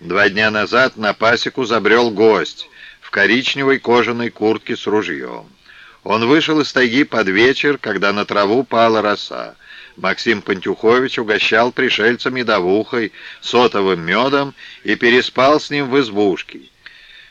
Два дня назад на пасеку забрел гость в коричневой кожаной куртке с ружьем. Он вышел из тайги под вечер, когда на траву пала роса. Максим Пантюхович угощал пришельца медовухой, сотовым медом и переспал с ним в избушке.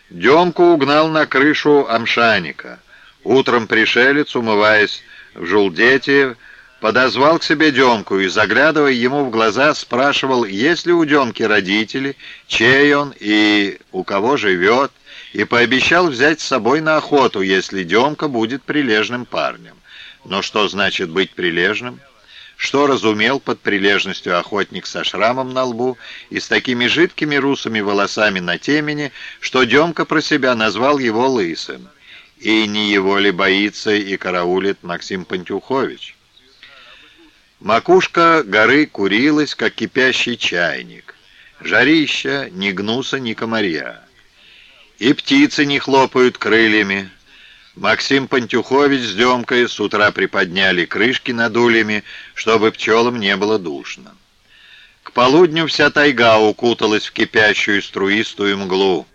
Демку угнал на крышу амшаника. Утром пришелец, умываясь в жулдете, подозвал к себе Демку и, заглядывая ему в глаза, спрашивал, есть ли у Демки родители, чей он и у кого живет, и пообещал взять с собой на охоту, если Демка будет прилежным парнем. Но что значит быть прилежным? Что разумел под прилежностью охотник со шрамом на лбу и с такими жидкими русыми волосами на темени, что Демка про себя назвал его лысым? И не его ли боится и караулит Максим Пантюхович? Макушка горы курилась, как кипящий чайник. Жарища, ни гнуса, ни комарья. И птицы не хлопают крыльями. Максим Пантюхович с Демкой с утра приподняли крышки над ульями, чтобы пчелам не было душно. К полудню вся тайга укуталась в кипящую струистую мглу.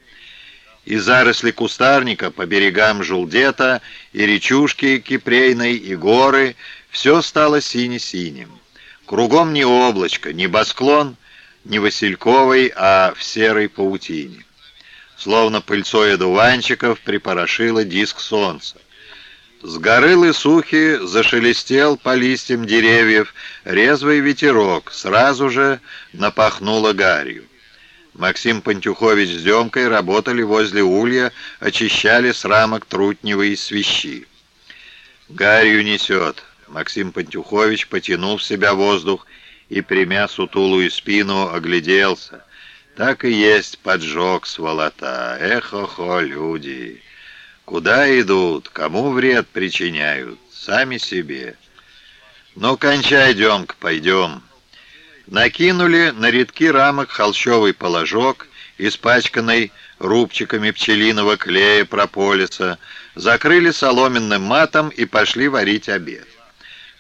И заросли кустарника по берегам Жулдета, и речушки Кипрейной, и горы — все стало сине-синим. Кругом не облачко, не басклон, не васильковый, а в серой паутине. Словно пыльцой одуванчиков припорошило диск солнца. С горы Лысухи зашелестел по листьям деревьев резвый ветерок, сразу же напахнуло гарью. Максим Пантюхович с Демкой работали возле улья, очищали с рамок трутневые свищи. «Гарью несет», Максим Пантюхович потянул в себя воздух и, примя сутулую спину, огляделся. Так и есть поджог сволота. Эх-хо-хо, люди! Куда идут, кому вред причиняют? Сами себе. Ну, кончай, Демка, пойдем. Накинули на редки рамок холщовый положок, испачканный рубчиками пчелиного клея прополиса, закрыли соломенным матом и пошли варить обед.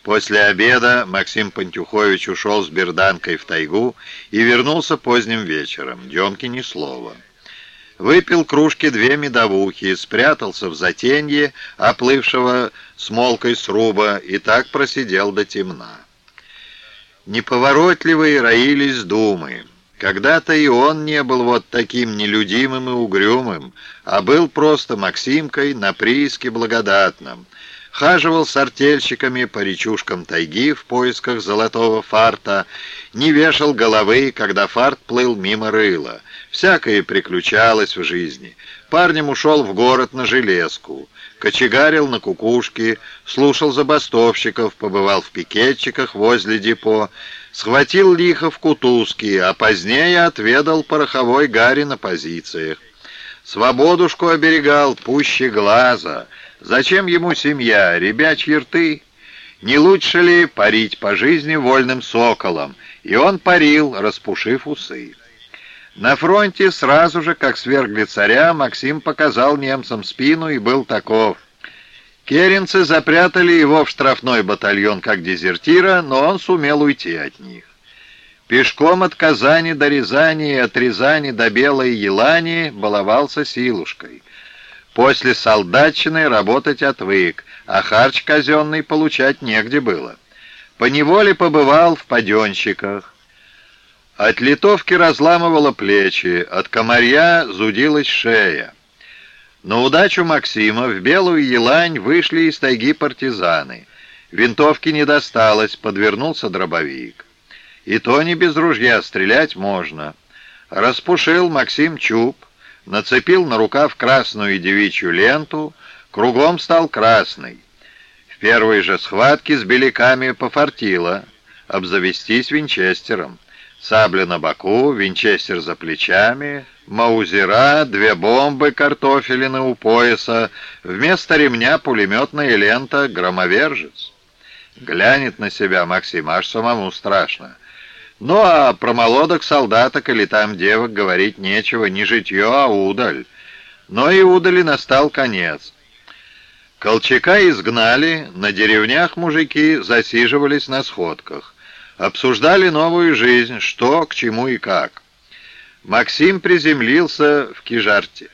После обеда Максим Пантюхович ушел с берданкой в тайгу и вернулся поздним вечером. Демки ни слова. Выпил кружки две медовухи, спрятался в затенье, оплывшего смолкой сруба, и так просидел до темна. Неповоротливые роились думы. Когда-то и он не был вот таким нелюдимым и угрюмым, а был просто Максимкой на прииске благодатном — хаживал с артельщиками по речушкам тайги в поисках золотого фарта, не вешал головы, когда фарт плыл мимо рыла. Всякое приключалось в жизни. Парнем ушел в город на железку, кочегарил на кукушке, слушал забастовщиков, побывал в пикетчиках возле депо, схватил лихо в кутузке, а позднее отведал пороховой гари на позициях. Свободушку оберегал пуще глаза — Зачем ему семья, ребячьи рты? Не лучше ли парить по жизни вольным соколом? И он парил, распушив усы. На фронте сразу же, как свергли царя, Максим показал немцам спину и был таков. Керенцы запрятали его в штрафной батальон как дезертира, но он сумел уйти от них. Пешком от Казани до Рязани и от Рязани до Белой Елани баловался силушкой. После солдатчины работать отвык, а харч казенный получать негде было. Поневоле побывал в паденщиках. От литовки разламывало плечи, от комарья зудилась шея. На удачу Максима в Белую Елань вышли из тайги партизаны. Винтовки не досталось, подвернулся дробовик. И то не без ружья стрелять можно. Распушил Максим чуб, нацепил на рукав красную девичью ленту, кругом стал красный. В первой же схватке с беляками пофартило обзавестись винчестером. Сабля на боку, винчестер за плечами, маузера, две бомбы картофелины у пояса, вместо ремня пулеметная лента «Громовержец». Глянет на себя Максим, аж самому страшно. Ну, а про молодок солдаток или там девок говорить нечего, не житье, а удаль. Но и удали настал конец. Колчака изгнали, на деревнях мужики засиживались на сходках. Обсуждали новую жизнь, что, к чему и как. Максим приземлился в Кижарте.